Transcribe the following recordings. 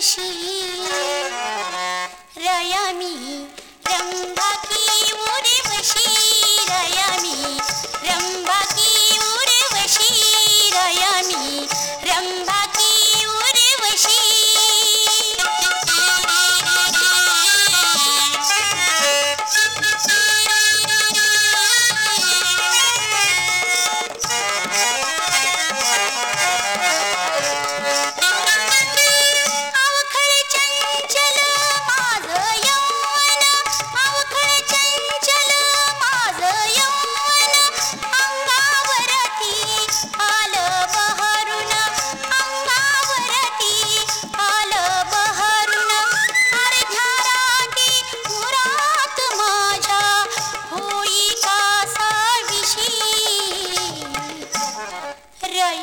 शशी रंगा की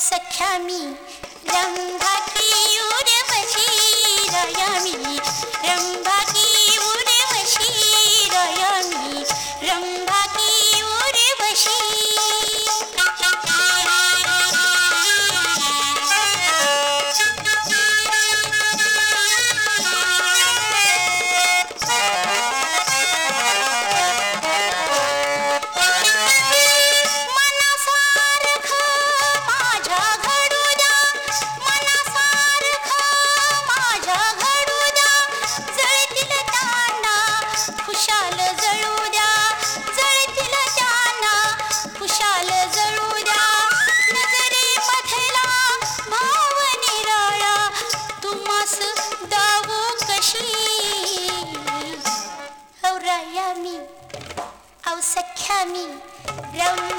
औ सख्या au să cheamii, vreau.